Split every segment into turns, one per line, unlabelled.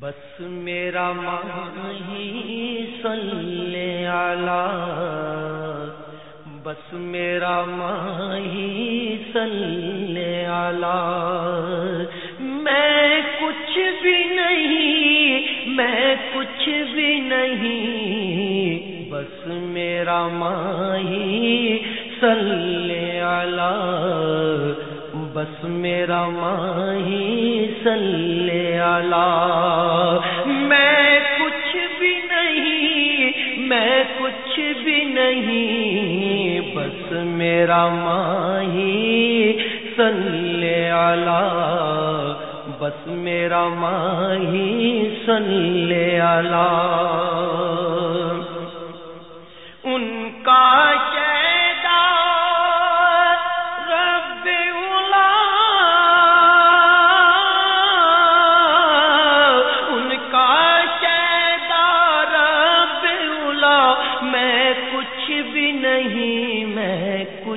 بس میرا ماہی صلی اللہ بس میرا ماہی صلی اللہ میں کچھ بھی نہیں، میں کچھ بھی نہیں. بس میرا ماہی صلی اللہ بس میرا ماہی صلی اللہ۔ میں کچھ بھی نہیں، میں کچھ بھی نہیں، بس میرا ماہی صلی اللہ۔ بس میرا ماہی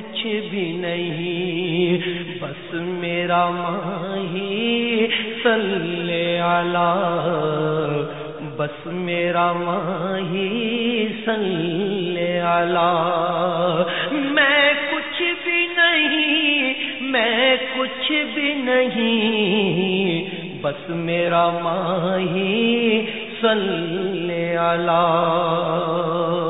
صلی اللہ میرا ماہی صلی اللہ، بس میرا ماہی صلی اللہ۔ میں کچھ بھی نہیں، میں کچھ بھی نہیں، بس میرا ماہی صلی اللہ۔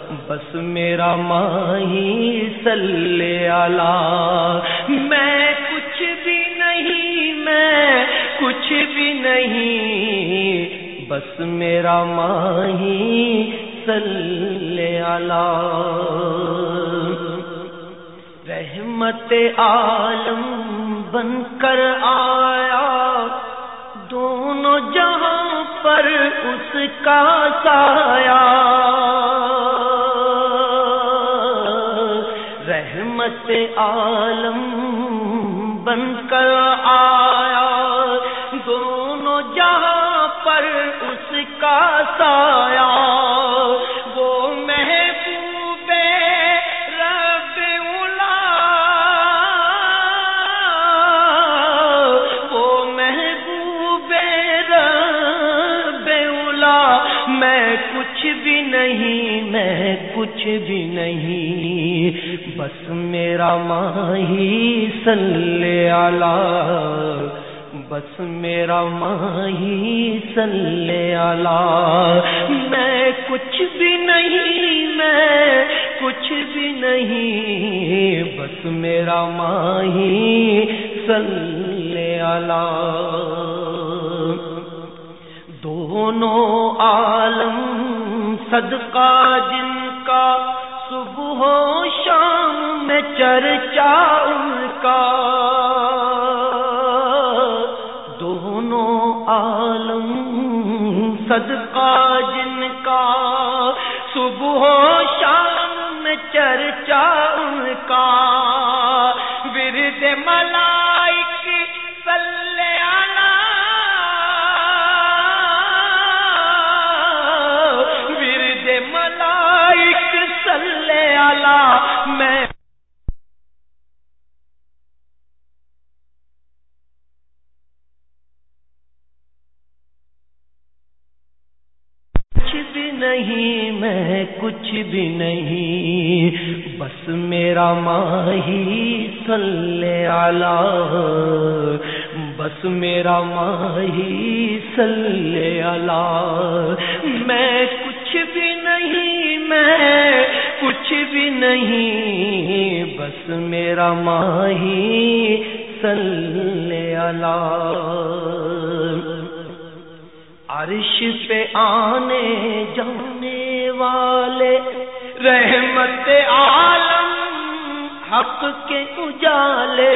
بس میرا ماہی صلی اللہ۔ میں کچھ بھی نہیں، میں کچھ بھی نہیں۔ بس میرا ماہی صلی اللہ۔ رحمت عالم بن کر آیا۔ دونوں جہاں پر اس کا سایہ۔ رحمت عالم بن کر آیا۔ دونوں جہاں پر اس کا ساتھ کچھ بھی نہیں، میں کچھ بھی نہیں۔ بس میرا ماہی صلی اللہ، بس میرا ماہی صلی اللہ۔ میں کچھ بھی نہیں، میں کچھ بھی نہیں۔ بس میرا ماہی صلی اللہ۔ صدقہ جن کا صبح و شام میں چرچا ان کا۔ دونوں عالم صدقہ جن کا صبح و نہیں، میں کچھ بھی نہیں، بس میرا ماہی صلی اللہ، بس میرا ماہی صلی اللہ۔ میں کچھ بھی نہیں، میں کچھ بھی نہیں، بس میرا ماہی صلی اللہ۔ عرش پہ آنے جانے والے، رحمت عالم حق کے اجالے۔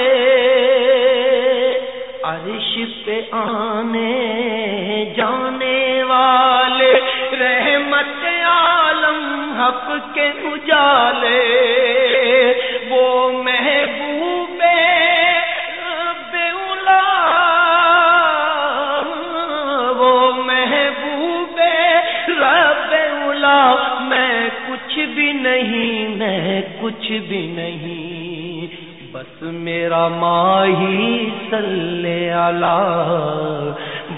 عرش پہ آنے جانے والے، رحمت عالم حق کے اجالے۔ بھی نہیں، میں کچھ بھی نہیں۔ بس میرا ماہی سلے اللہ،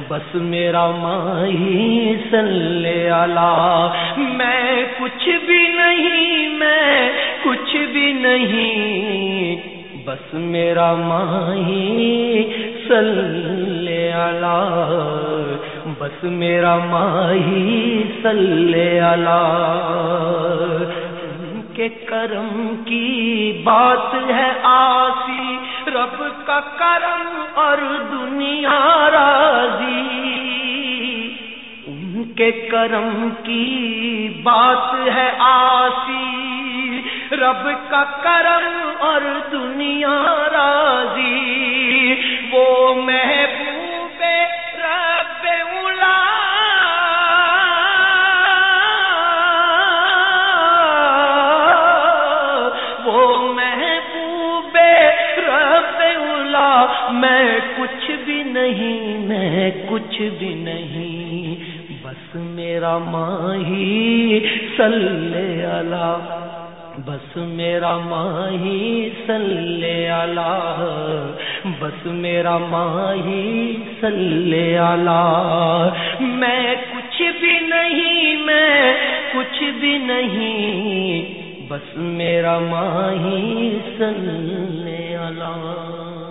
بس میرا ماہی سلے اللہ۔ میں کچھ بھی نہیں، میں کچھ بھی نہیں۔ بس میرا ماہی سلے اللہ۔ بس میرا ماہی سلے اللہ۔ کے کرم کی بات ہے آسی، رب کا کرم اور دنیا راضی۔ ان کے کرم کی بات ہے آسی، رب کا کرم اور دنیا راضی۔ وہ محبوب کچھ بھی نہیں، بس میرا ماہی سلے اللہ، بس میرا ماہی سلے اللہ، بس میرا ماہی سلے اللہ۔ میں کچھ بھی نہیں، میں کچھ بھی نہیں، بس میرا ماہی سلے اللہ۔